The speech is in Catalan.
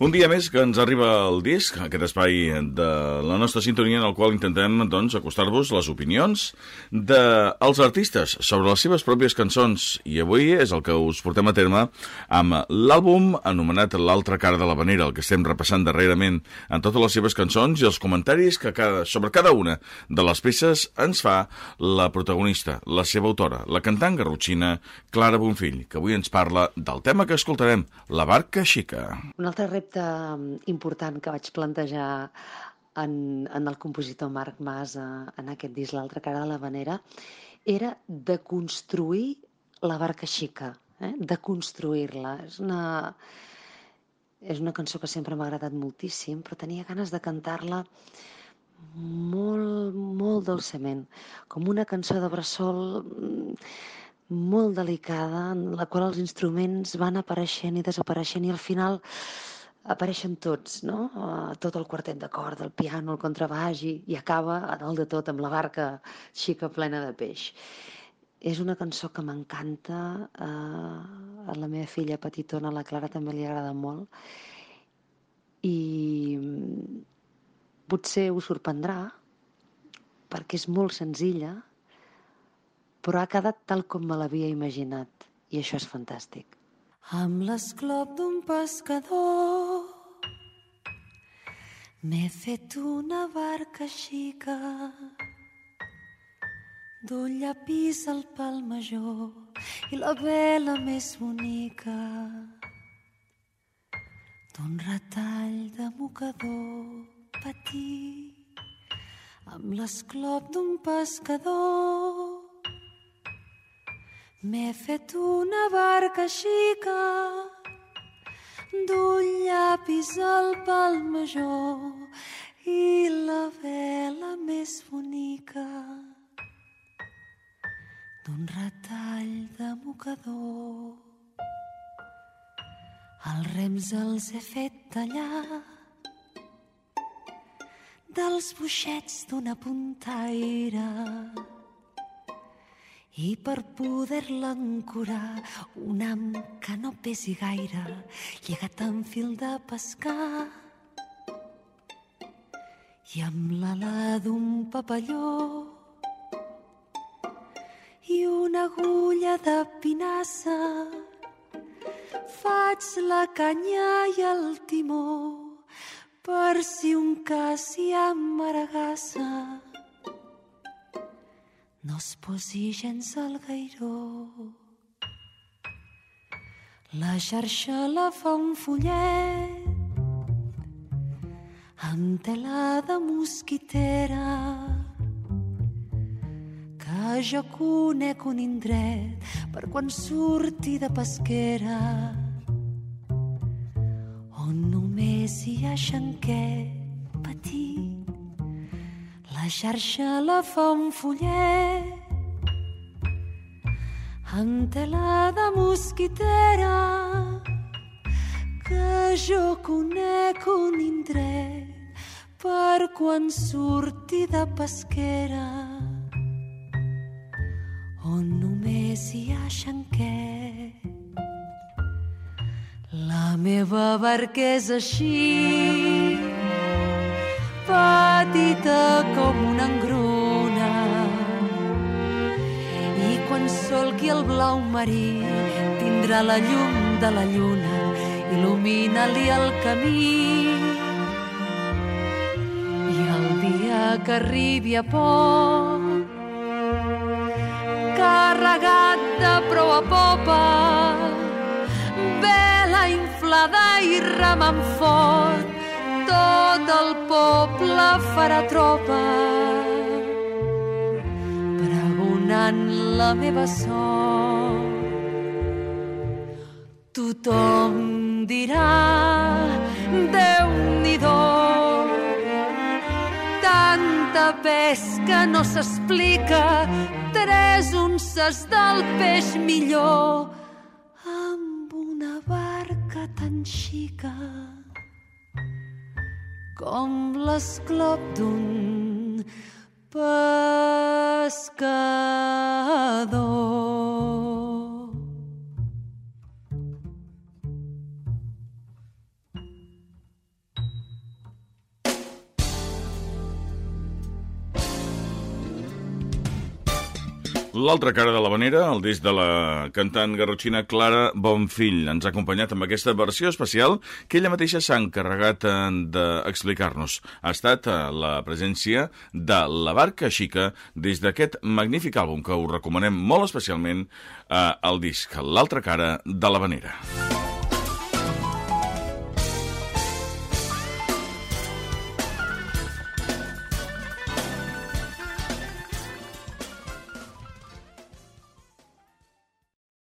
Un dia més que ens arriba el disc, aquest espai de la nostra sintonia en el qual intentem doncs, acostar-vos les opinions dels de artistes sobre les seves pròpies cançons. I avui és el que us portem a terme amb l'àlbum anomenat L'altra cara de la vanera, el que estem repassant darrerament en totes les seves cançons i els comentaris que cada, sobre cada una de les peces ens fa la protagonista, la seva autora, la cantant garrotxina Clara Bonfill, que avui ens parla del tema que escoltarem, La barca xica. Un altre repte repte mm, important que vaig plantejar en, en el compositor Marc Mas en aquest disc, l'altra cara de la vanera, era de construir la barca xica, eh? de construir-la. És una, és una cançó que sempre m'ha agradat moltíssim, però tenia ganes de cantar-la molt, molt dolçament, com una cançó de bressol mm, molt delicada, en la qual els instruments van apareixent i desapareixent i al final apareixen tots, no? Tot el quartet de cor, el piano, el contrabaix i, i acaba a dalt de tot amb la barca xica plena de peix. És una cançó que m'encanta, uh, a la meva filla petitona, la Clara, també li agrada molt i mm, potser us sorprendrà perquè és molt senzilla, però ha quedat tal com me l'havia imaginat i això és fantàstic amb l'esclop d'un pescador. M'he fet una barca xica d'un llapis al pal major i la vela més bonica d'un retall de mocador petit amb l'esclop d'un pescador. M'he fet una barca xica d'un llapis al pal major i la vela més bonica d'un retall de mocador. Els rems els he fet tallar dels buixets d'una puntaire i per poder-la ancorar un am que no pesi gaire lligat amb fil de pescar. I amb l'ala d'un papalló i una agulla de pinassa faig la canya i el timó per si un cas hi amaragassa no es posi gens al gairó. La xarxa la fa un follet amb tela de mosquitera que jo conec un indret per quan surti de pesquera on només hi ha xanquet xarxa la fa un follet amb tela de mosquitera que jo conec un indret per quan surti de pesquera on només hi ha xanquet. La meva barca és així, petita com una engruna. I quan solqui el blau marí tindrà la llum de la lluna, il·lumina-li el camí. I el dia que arribi a poc, carregat de prou a popa, vela inflada i remant fort, tot el poble farà tropa pregonant la meva sort. Tothom dirà Déu-n'hi-do tanta pesca no s'explica tres unces del peix millor amb una barca tan xica com l'esclop d'un pescador. L'altra cara de l'Havanera, el disc de la cantant garrotxina Clara Bonfill, ens ha acompanyat amb aquesta versió especial que ella mateixa s'ha encarregat eh, d'explicar-nos. Ha estat eh, la presència de La Barca Xica des d'aquest magnífic àlbum que us recomanem molt especialment eh, el disc, l'altra cara de l'Havanera. Música